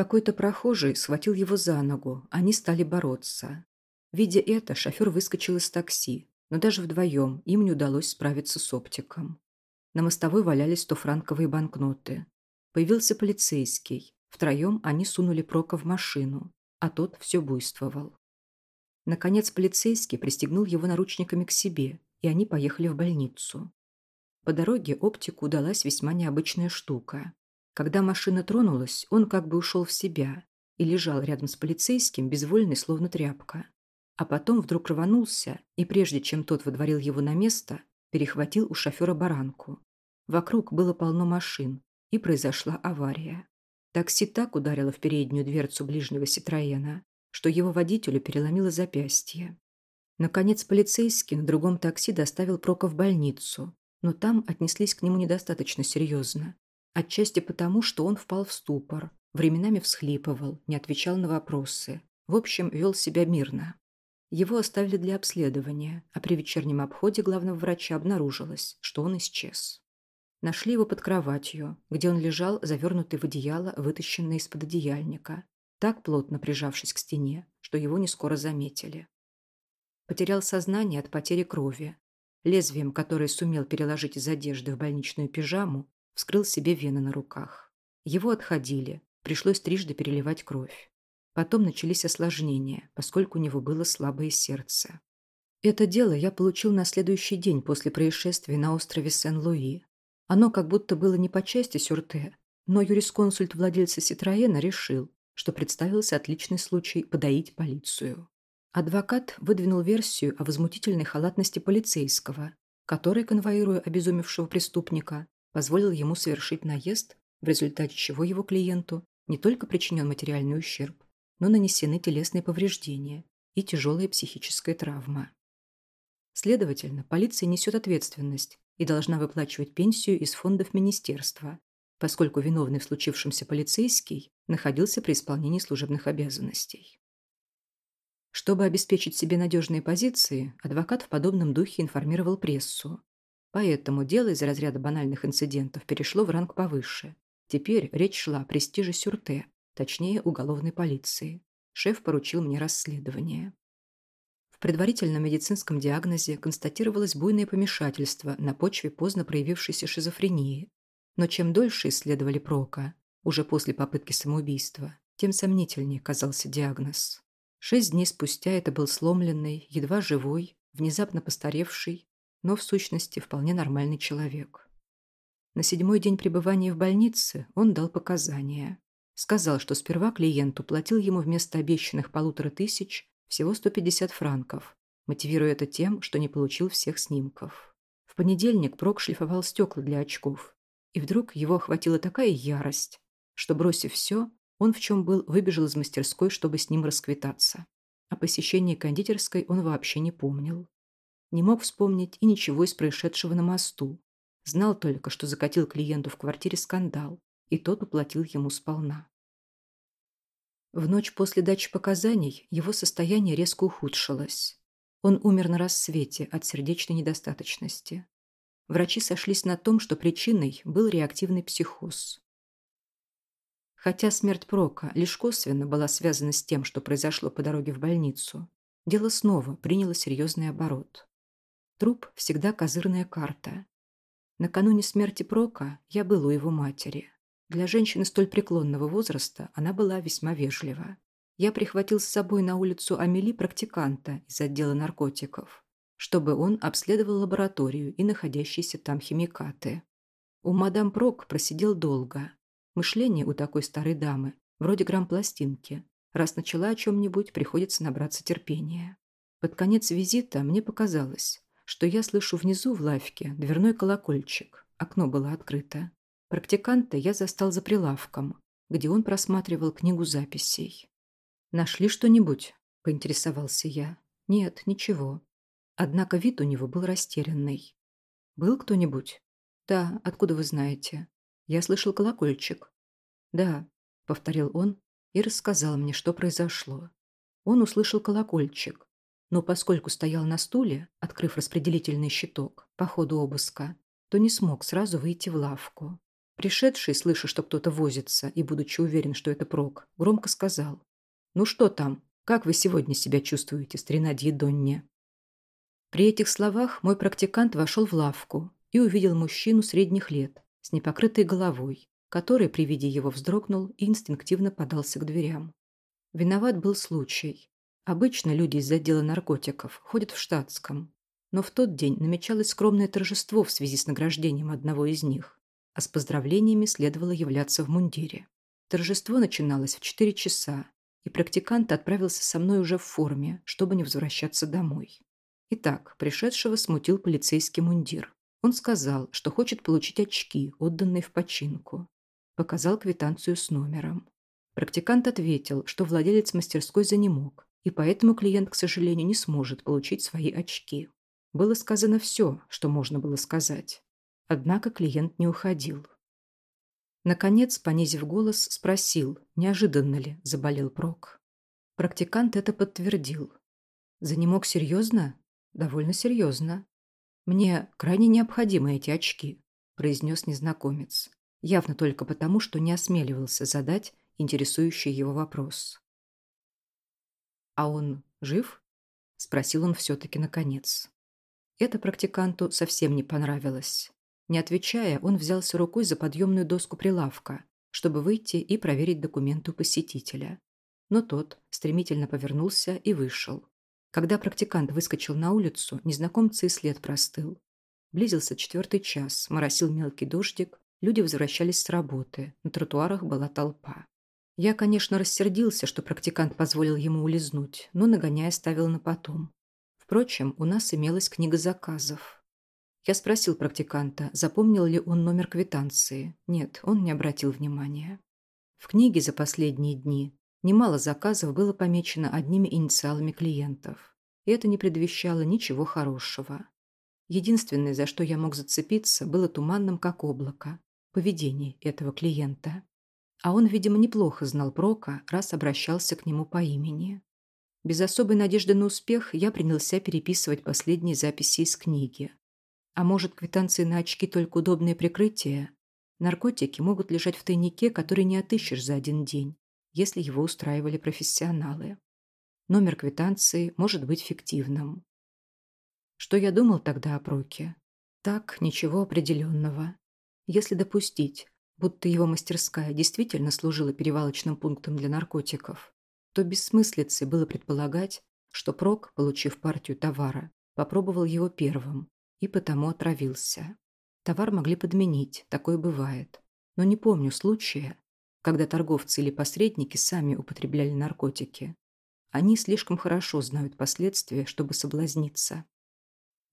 Какой-то прохожий схватил его за ногу, они стали бороться. Видя это, шофер выскочил из такси, но даже вдвоем им не удалось справиться с оптиком. На мостовой валялись стофранковые банкноты. Появился полицейский. Втроем они сунули Прока в машину, а тот все буйствовал. Наконец полицейский пристегнул его наручниками к себе, и они поехали в больницу. По дороге оптику удалась весьма необычная штука. Когда машина тронулась, он как бы ушел в себя и лежал рядом с полицейским, безвольный, словно тряпка. А потом вдруг рванулся, и прежде чем тот выдворил его на место, перехватил у шофера баранку. Вокруг было полно машин, и произошла авария. Такси так ударило в переднюю дверцу ближнего Ситроена, что его водителю переломило запястье. Наконец полицейский на другом такси доставил Прока в больницу, но там отнеслись к нему недостаточно серьезно. Отчасти потому, что он впал в ступор, временами всхлипывал, не отвечал на вопросы. В общем, вел себя мирно. Его оставили для обследования, а при вечернем обходе главного врача обнаружилось, что он исчез. Нашли его под кроватью, где он лежал, завернутый в одеяло, вытащенное из-под одеяльника, так плотно прижавшись к стене, что его не скоро заметили. Потерял сознание от потери крови. Лезвием, которое сумел переложить из одежды в больничную пижаму, вскрыл себе вены на руках. Его отходили, пришлось трижды переливать кровь. Потом начались осложнения, поскольку у него было слабое сердце. Это дело я получил на следующий день после происшествия на острове Сен-Луи. Оно как будто было не по части сюрте, но юрисконсульт владельца Ситроена решил, что представился отличный случай подоить полицию. Адвокат выдвинул версию о возмутительной халатности полицейского, который, конвоируя обезумевшего преступника, позволил ему совершить наезд, в результате чего его клиенту не только причинен материальный ущерб, но нанесены телесные повреждения и тяжелая психическая травма. Следовательно, полиция несет ответственность и должна выплачивать пенсию из фондов министерства, поскольку виновный в случившемся полицейский находился при исполнении служебных обязанностей. Чтобы обеспечить себе надежные позиции, адвокат в подобном духе информировал прессу. Поэтому дело из разряда банальных инцидентов перешло в ранг повыше. Теперь речь шла о престиже Сюрте, точнее уголовной полиции. Шеф поручил мне расследование. В предварительном медицинском диагнозе констатировалось буйное помешательство на почве поздно проявившейся шизофрении. Но чем дольше исследовали Прока, уже после попытки самоубийства, тем сомнительнее казался диагноз. Шесть дней спустя это был сломленный, едва живой, внезапно постаревший, но в сущности вполне нормальный человек. На седьмой день пребывания в больнице он дал показания. Сказал, что сперва клиенту платил ему вместо обещанных полутора тысяч всего 150 франков, мотивируя это тем, что не получил всех снимков. В понедельник Прок шлифовал стекла для очков, и вдруг его охватила такая ярость, что, бросив все, он в чем был, выбежал из мастерской, чтобы с ним расквитаться. О посещении кондитерской он вообще не помнил. Не мог вспомнить и ничего из происшедшего на мосту. Знал только, что закатил клиенту в квартире скандал, и тот уплатил ему сполна. В ночь после дачи показаний его состояние резко ухудшилось. Он умер на рассвете от сердечной недостаточности. Врачи сошлись на том, что причиной был реактивный психоз. Хотя смерть Прока лишь косвенно была связана с тем, что произошло по дороге в больницу, дело снова приняло серьезный оборот. Труп всегда козырная карта. Накануне смерти Прока я был у его матери. Для женщины столь преклонного возраста она была весьма вежлива. Я прихватил с собой на улицу Амели практиканта из отдела наркотиков, чтобы он обследовал лабораторию и находящиеся там химикаты. У мадам Прок просидел долго. Мышление у такой старой дамы вроде грамм-пластинки. Раз начала о чем-нибудь, приходится набраться терпения. Под конец визита мне показалось, что я слышу внизу в лавке дверной колокольчик. Окно было открыто. Практиканта я застал за прилавком, где он просматривал книгу записей. «Нашли что-нибудь?» – поинтересовался я. «Нет, ничего». Однако вид у него был растерянный. «Был кто-нибудь?» «Да, откуда вы знаете?» «Я слышал колокольчик». «Да», – повторил он и рассказал мне, что произошло. Он услышал колокольчик, но поскольку стоял на стуле, открыв распределительный щиток по ходу обыска, то не смог сразу выйти в лавку. Пришедший, слыша, что кто-то возится, и будучи уверен, что это прок, громко сказал. «Ну что там? Как вы сегодня себя чувствуете, старина Дьедонне?» При этих словах мой практикант вошел в лавку и увидел мужчину средних лет с непокрытой головой, который при виде его вздрогнул и инстинктивно подался к дверям. Виноват был случай. Обычно люди из отдела наркотиков ходят в штатском, но в тот день намечалось скромное торжество в связи с награждением одного из них, а с поздравлениями следовало являться в мундире. Торжество начиналось в 4 часа, и практикант отправился со мной уже в форме, чтобы не возвращаться домой. Итак, пришедшего смутил полицейский мундир. Он сказал, что хочет получить очки, отданные в починку. Показал квитанцию с номером. Практикант ответил, что владелец мастерской занемог, и поэтому клиент, к сожалению, не сможет получить свои очки. Было сказано все, что можно было сказать. Однако клиент не уходил. Наконец, понизив голос, спросил, неожиданно ли заболел Прок. Практикант это подтвердил. Занемог серьезно? «Довольно серьезно. Мне крайне необходимы эти очки», – произнес незнакомец. Явно только потому, что не осмеливался задать интересующий его вопрос. «А он жив?» – спросил он все-таки наконец. Это практиканту совсем не понравилось. Не отвечая, он взялся рукой за подъемную доску прилавка, чтобы выйти и проверить документы посетителя. Но тот стремительно повернулся и вышел. Когда практикант выскочил на улицу, незнакомцы и след простыл. Близился четвертый час, моросил мелкий дождик, люди возвращались с работы, на тротуарах была толпа. Я, конечно, рассердился, что практикант позволил ему улизнуть, но, нагоняя, ставил на потом. Впрочем, у нас имелась книга заказов. Я спросил практиканта, запомнил ли он номер квитанции. Нет, он не обратил внимания. В книге за последние дни Немало заказов было помечено одними инициалами клиентов, и это не предвещало ничего хорошего. Единственное, за что я мог зацепиться, было туманным, как облако, поведение этого клиента. А он, видимо, неплохо знал Прока, раз обращался к нему по имени. Без особой надежды на успех я принялся переписывать последние записи из книги. А может, квитанции на очки только удобное прикрытие? Наркотики могут лежать в тайнике, который не отыщешь за один день если его устраивали профессионалы. Номер квитанции может быть фиктивным. Что я думал тогда о Проке? Так, ничего определенного. Если допустить, будто его мастерская действительно служила перевалочным пунктом для наркотиков, то бессмыслицей было предполагать, что Прок, получив партию товара, попробовал его первым и потому отравился. Товар могли подменить, такое бывает. Но не помню случая, когда торговцы или посредники сами употребляли наркотики. Они слишком хорошо знают последствия, чтобы соблазниться.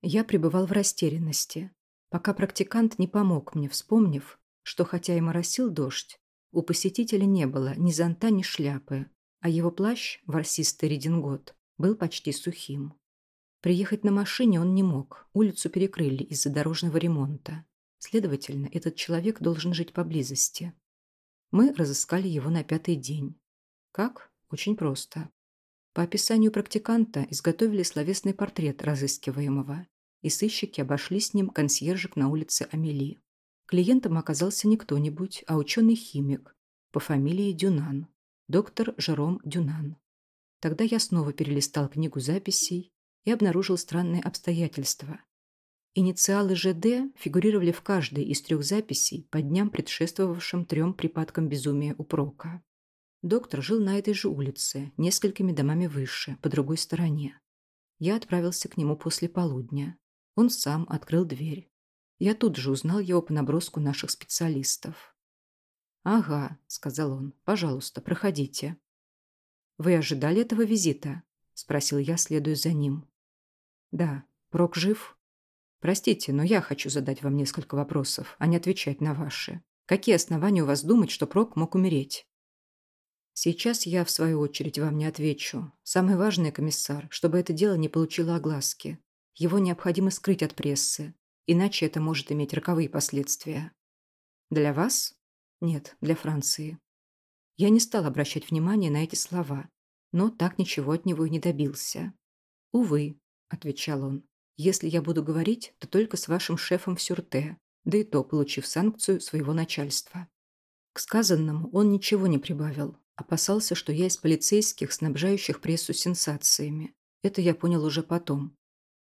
Я пребывал в растерянности, пока практикант не помог мне, вспомнив, что хотя и моросил дождь, у посетителя не было ни зонта, ни шляпы, а его плащ, ворсистый редингот, был почти сухим. Приехать на машине он не мог, улицу перекрыли из-за дорожного ремонта. Следовательно, этот человек должен жить поблизости. Мы разыскали его на пятый день. Как? Очень просто. По описанию практиканта изготовили словесный портрет разыскиваемого, и сыщики обошли с ним консьержек на улице Амели. Клиентом оказался не кто-нибудь, а ученый-химик по фамилии Дюнан, доктор Жером Дюнан. Тогда я снова перелистал книгу записей и обнаружил странные обстоятельства, Инициалы ЖД фигурировали в каждой из трех записей по дням, предшествовавшим трем припадкам безумия у Прока. Доктор жил на этой же улице, несколькими домами выше, по другой стороне. Я отправился к нему после полудня. Он сам открыл дверь. Я тут же узнал его по наброску наших специалистов. «Ага», — сказал он, — «пожалуйста, проходите». «Вы ожидали этого визита?» — спросил я, следуя за ним. «Да. Прок жив?» Простите, но я хочу задать вам несколько вопросов, а не отвечать на ваши. Какие основания у вас думать, что Прок мог умереть? Сейчас я, в свою очередь, вам не отвечу. Самое важное, комиссар, чтобы это дело не получило огласки. Его необходимо скрыть от прессы, иначе это может иметь роковые последствия. Для вас? Нет, для Франции. Я не стал обращать внимания на эти слова, но так ничего от него и не добился. «Увы», — отвечал он, если я буду говорить, то только с вашим шефом в Сюрте. да и то получив санкцию своего начальства. К сказанному он ничего не прибавил, опасался, что я из полицейских, снабжающих прессу сенсациями. Это я понял уже потом.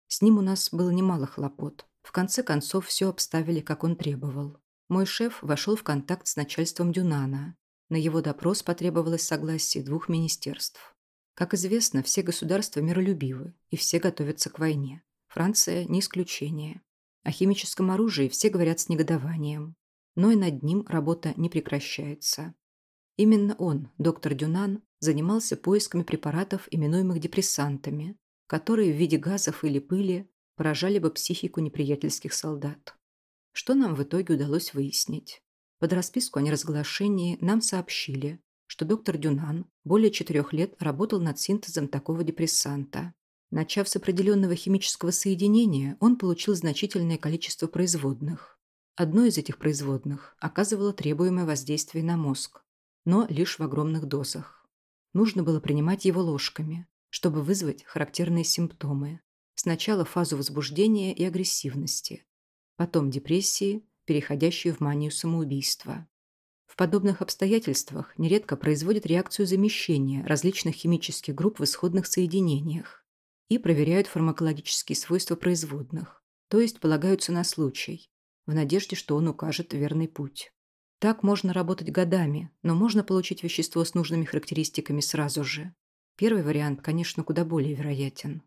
С ним у нас было немало хлопот. В конце концов, все обставили, как он требовал. Мой шеф вошел в контакт с начальством Дюнана. На его допрос потребовалось согласие двух министерств. Как известно, все государства миролюбивы, и все готовятся к войне. Франция не исключение. О химическом оружии все говорят с негодованием. Но и над ним работа не прекращается. Именно он, доктор Дюнан, занимался поисками препаратов, именуемых депрессантами, которые в виде газов или пыли поражали бы психику неприятельских солдат. Что нам в итоге удалось выяснить? Под расписку о неразглашении нам сообщили, что доктор Дюнан более четырех лет работал над синтезом такого депрессанта. Начав с определенного химического соединения, он получил значительное количество производных. Одно из этих производных оказывало требуемое воздействие на мозг, но лишь в огромных дозах. Нужно было принимать его ложками, чтобы вызвать характерные симптомы. Сначала фазу возбуждения и агрессивности, потом депрессии, переходящую в манию самоубийства. В подобных обстоятельствах нередко производят реакцию замещения различных химических групп в исходных соединениях и проверяют фармакологические свойства производных, то есть полагаются на случай, в надежде, что он укажет верный путь. Так можно работать годами, но можно получить вещество с нужными характеристиками сразу же. Первый вариант, конечно, куда более вероятен.